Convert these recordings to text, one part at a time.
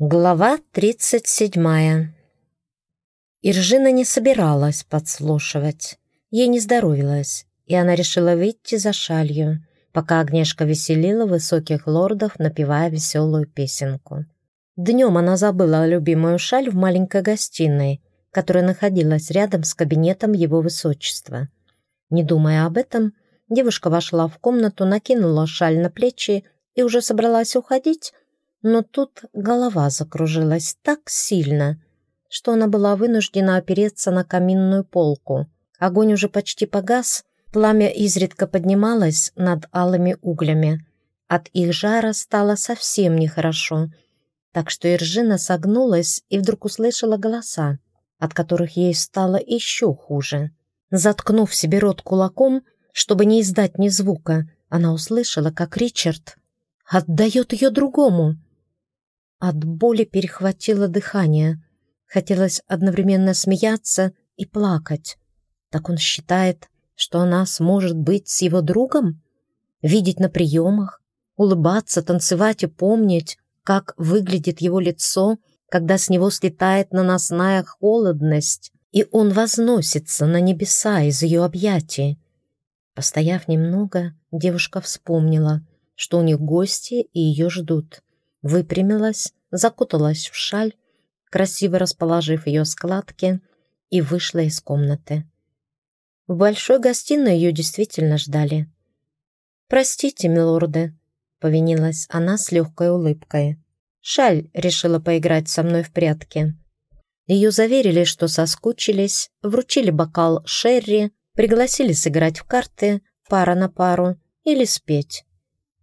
Глава 37. Иржина не собиралась подслушивать. Ей не здоровилось, и она решила выйти за шалью, пока Агнешка веселила высоких лордов, напевая веселую песенку. Днем она забыла любимую шаль в маленькой гостиной, которая находилась рядом с кабинетом его высочества. Не думая об этом, девушка вошла в комнату, накинула шаль на плечи и уже собралась уходить, но тут голова закружилась так сильно, что она была вынуждена опереться на каминную полку. Огонь уже почти погас, пламя изредка поднималось над алыми углями. От их жара стало совсем нехорошо, так что Иржина согнулась и вдруг услышала голоса, от которых ей стало еще хуже. Заткнув себе рот кулаком, чтобы не издать ни звука, она услышала, как Ричард отдает ее другому — от боли перехватило дыхание. Хотелось одновременно смеяться и плакать. Так он считает, что она сможет быть с его другом? Видеть на приемах, улыбаться, танцевать и помнить, как выглядит его лицо, когда с него слетает наносная холодность, и он возносится на небеса из ее объятий. Постояв немного, девушка вспомнила, что у них гости и ее ждут выпрямилась, закуталась в шаль, красиво расположив ее складки, и вышла из комнаты. В большой гостиной ее действительно ждали. «Простите, милорды», — повинилась она с легкой улыбкой. «Шаль решила поиграть со мной в прятки». Ее заверили, что соскучились, вручили бокал Шерри, пригласили сыграть в карты, пара на пару, или спеть.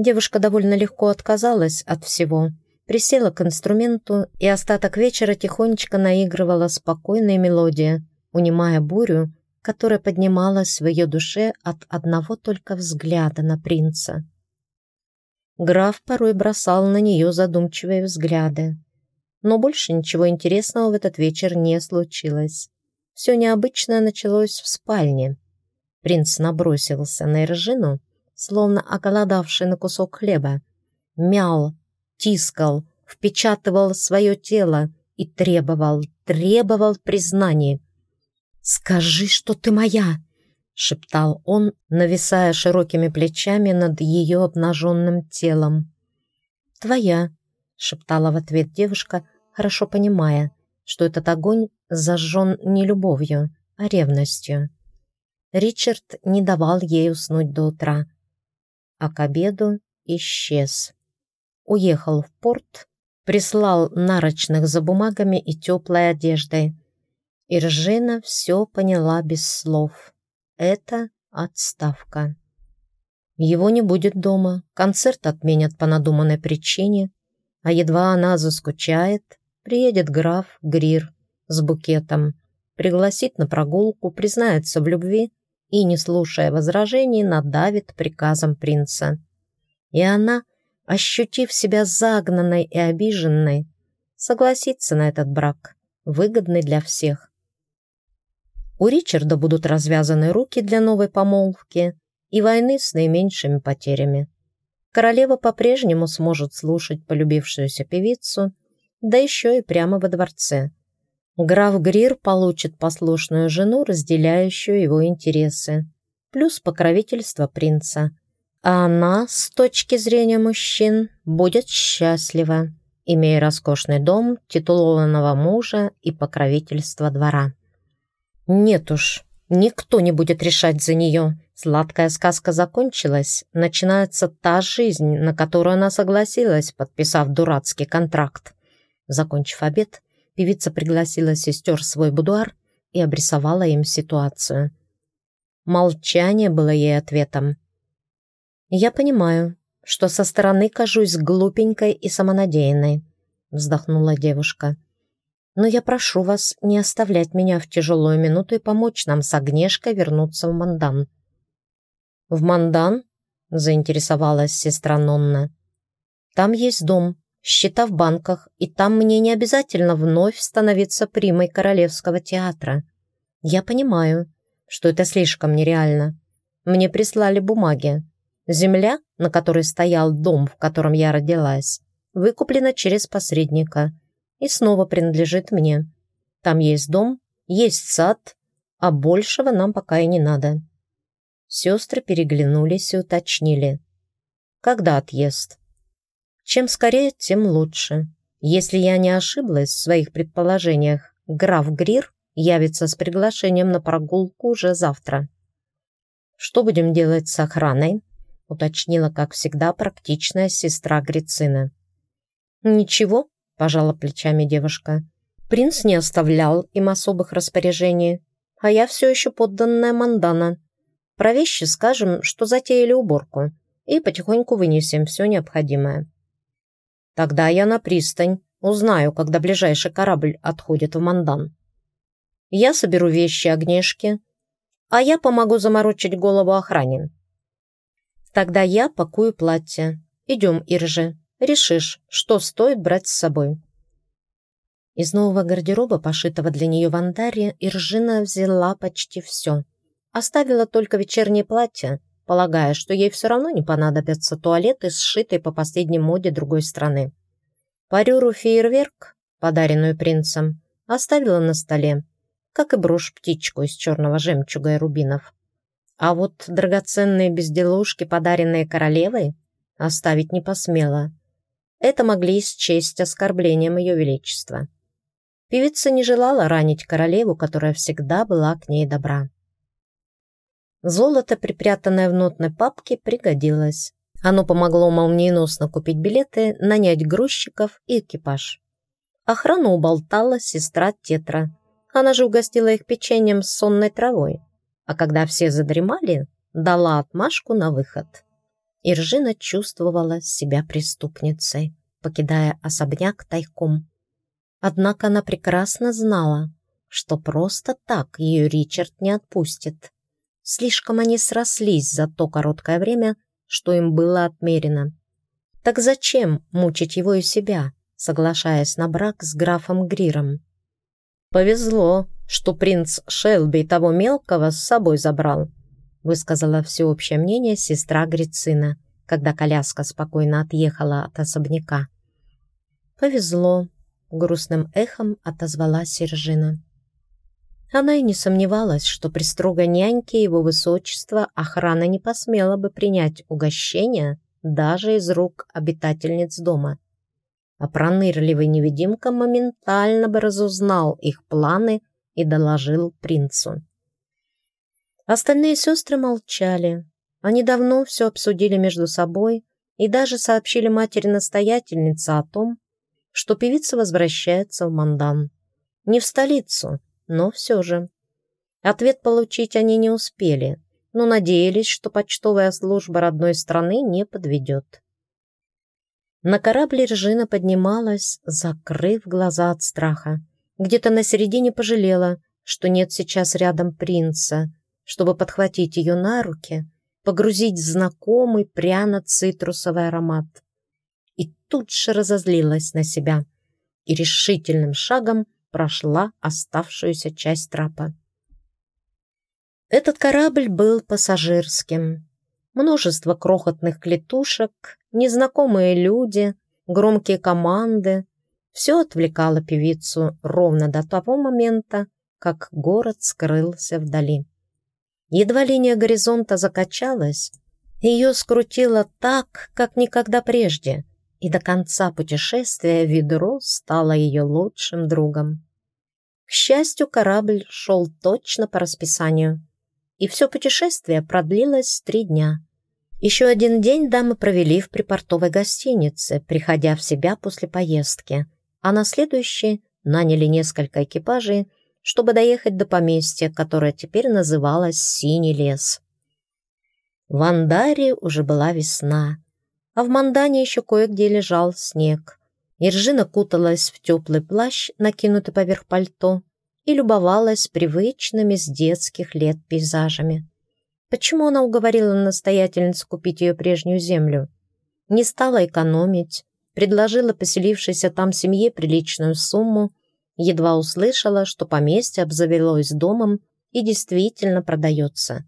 Девушка довольно легко отказалась от всего, присела к инструменту и остаток вечера тихонечко наигрывала спокойные мелодии, унимая бурю, которая поднималась в ее душе от одного только взгляда на принца. Граф порой бросал на нее задумчивые взгляды. Но больше ничего интересного в этот вечер не случилось. Все необычное началось в спальне. Принц набросился на Эржину, словно оголодавший на кусок хлеба. Мял, тискал, впечатывал свое тело и требовал, требовал признания. «Скажи, что ты моя!» — шептал он, нависая широкими плечами над ее обнаженным телом. «Твоя!» — шептала в ответ девушка, хорошо понимая, что этот огонь зажжен не любовью, а ревностью. Ричард не давал ей уснуть до утра, а к обеду исчез. Уехал в порт, прислал нарочных за бумагами и теплой одеждой. Иржина все поняла без слов. Это отставка. Его не будет дома, концерт отменят по надуманной причине, а едва она заскучает, приедет граф Грир с букетом, пригласит на прогулку, признается в любви и, не слушая возражений, надавит приказом принца. И она, ощутив себя загнанной и обиженной, согласится на этот брак, выгодный для всех. У Ричарда будут развязаны руки для новой помолвки и войны с наименьшими потерями. Королева по-прежнему сможет слушать полюбившуюся певицу, да еще и прямо во дворце – Граф Грир получит послушную жену, разделяющую его интересы, плюс покровительство принца. А она, с точки зрения мужчин, будет счастлива, имея роскошный дом, титулованного мужа и покровительство двора. Нет уж, никто не будет решать за нее. Сладкая сказка закончилась, начинается та жизнь, на которую она согласилась, подписав дурацкий контракт. Закончив обед, Певица пригласила сестер в свой будуар и обрисовала им ситуацию. Молчание было ей ответом. «Я понимаю, что со стороны кажусь глупенькой и самонадеянной», вздохнула девушка. «Но я прошу вас не оставлять меня в тяжелую минуту и помочь нам с Агнешкой вернуться в Мандан». «В Мандан?» — заинтересовалась сестра Нонна. «Там есть дом, счета в банках, и там мне не обязательно вновь становиться примой Королевского театра. Я понимаю, что это слишком нереально. Мне прислали бумаги. Земля, на которой стоял дом, в котором я родилась, выкуплена через посредника и снова принадлежит мне. Там есть дом, есть сад, а большего нам пока и не надо». Сестры переглянулись и уточнили. «Когда отъезд?» «Чем скорее, тем лучше. Если я не ошиблась в своих предположениях, граф Грир явится с приглашением на прогулку уже завтра». «Что будем делать с охраной?» уточнила, как всегда, практичная сестра Грицина. «Ничего», — пожала плечами девушка. «Принц не оставлял им особых распоряжений, а я все еще подданная Мандана. Про вещи скажем, что затеяли уборку, и потихоньку вынесем все необходимое». «Тогда я на пристань, узнаю, когда ближайший корабль отходит в Мандан. Я соберу вещи Огнешки, а я помогу заморочить голову охране. Тогда я пакую платье. Идем, Иржи, решишь, что стоит брать с собой. Из нового гардероба, пошитого для нее в Андаре, Иржина взяла почти все. Оставила только вечернее платье, полагая, что ей все равно не понадобятся туалеты, сшитые по последней моде другой страны. Парюру фейерверк, подаренную принцем, оставила на столе, как и брошь-птичку из черного жемчуга и рубинов. А вот драгоценные безделушки, подаренные королевой, оставить не посмела. Это могли счесть оскорблением ее величества. Певица не желала ранить королеву, которая всегда была к ней добра. Золото, припрятанное в нотной папке, пригодилось. Оно помогло молниеносно купить билеты, нанять грузчиков и экипаж. Охрану уболтала сестра Тетра. Она же угостила их печеньем с сонной травой а когда все задремали, дала отмашку на выход. Иржина чувствовала себя преступницей, покидая особняк тайком. Однако она прекрасно знала, что просто так ее Ричард не отпустит. Слишком они срослись за то короткое время, что им было отмерено. Так зачем мучить его и себя, соглашаясь на брак с графом Гриром? Повезло, что принц Шелби того мелкого с собой забрал», высказала всеобщее мнение сестра Грицина, когда коляска спокойно отъехала от особняка. «Повезло», — грустным эхом отозвалась Сержина. Она и не сомневалась, что при строгой няньке его высочества охрана не посмела бы принять угощение даже из рук обитательниц дома. А пронырливый невидимка моментально бы разузнал их планы и доложил принцу. Остальные сестры молчали. Они давно все обсудили между собой и даже сообщили матери-настоятельнице о том, что певица возвращается в Мандан. Не в столицу, но все же. Ответ получить они не успели, но надеялись, что почтовая служба родной страны не подведет. На корабле Ржина поднималась, закрыв глаза от страха. Где-то на середине пожалела, что нет сейчас рядом принца, чтобы подхватить ее на руки, погрузить в знакомый пряно-цитрусовый аромат. И тут же разозлилась на себя и решительным шагом прошла оставшуюся часть трапа. Этот корабль был пассажирским. Множество крохотных клетушек, незнакомые люди, громкие команды, все отвлекало певицу ровно до того момента, как город скрылся вдали. Едва линия горизонта закачалась, ее скрутило так, как никогда прежде, и до конца путешествия ведро стало ее лучшим другом. К счастью, корабль шел точно по расписанию, и все путешествие продлилось три дня. Еще один день дамы провели в припортовой гостинице, приходя в себя после поездки – а на следующий наняли несколько экипажей, чтобы доехать до поместья, которое теперь называлось Синий лес. В Андаре уже была весна, а в Мандане еще кое-где лежал снег. Иржина куталась в теплый плащ, накинутый поверх пальто, и любовалась привычными с детских лет пейзажами. Почему она уговорила настоятельницу купить ее прежнюю землю? Не стала экономить, предложила поселившейся там семье приличную сумму, едва услышала, что поместье обзавелось домом и действительно продается.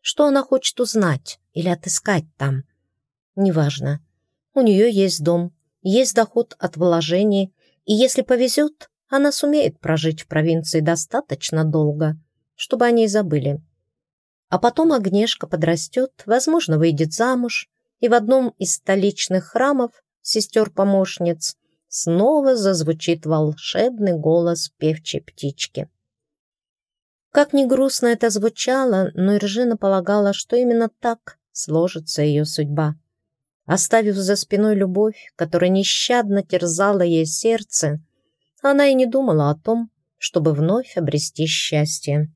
Что она хочет узнать или отыскать там? Неважно. У нее есть дом, есть доход от вложений, и если повезет, она сумеет прожить в провинции достаточно долго, чтобы они забыли. А потом Агнешка подрастет, возможно, выйдет замуж, и в одном из столичных храмов сестер-помощниц снова зазвучит волшебный голос певчей птички. Как ни грустно это звучало, но Иржина полагала, что именно так сложится ее судьба. Оставив за спиной любовь, которая нещадно терзала ей сердце, она и не думала о том, чтобы вновь обрести счастье.